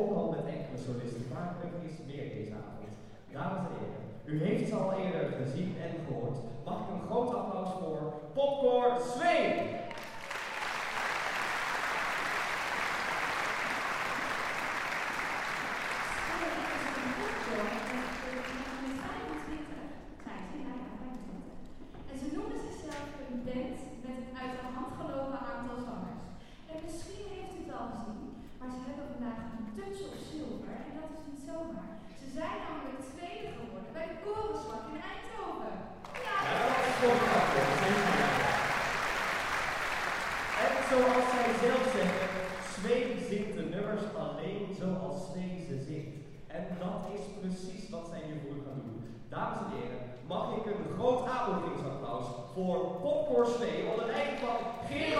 ook al met enkele solisten, maar is meer deze avond. Dames en heren, u heeft ze al eerder gezien en gehoord. Mag ik een groot applaus voor Popcorn 2. Ze zijn namelijk tweede geworden bij de Korenslag in Eindhoven. Ja, dat is grappig. En zoals zij zelf zeggen, Swee zingt de nummers alleen zoals Swee ze zingt. En dat is precies wat zij nu voor u gaan doen. Dames en heren, mag ik een groot aanmoedigingsapplaus voor Popcorn Swee onder leiding van Gerard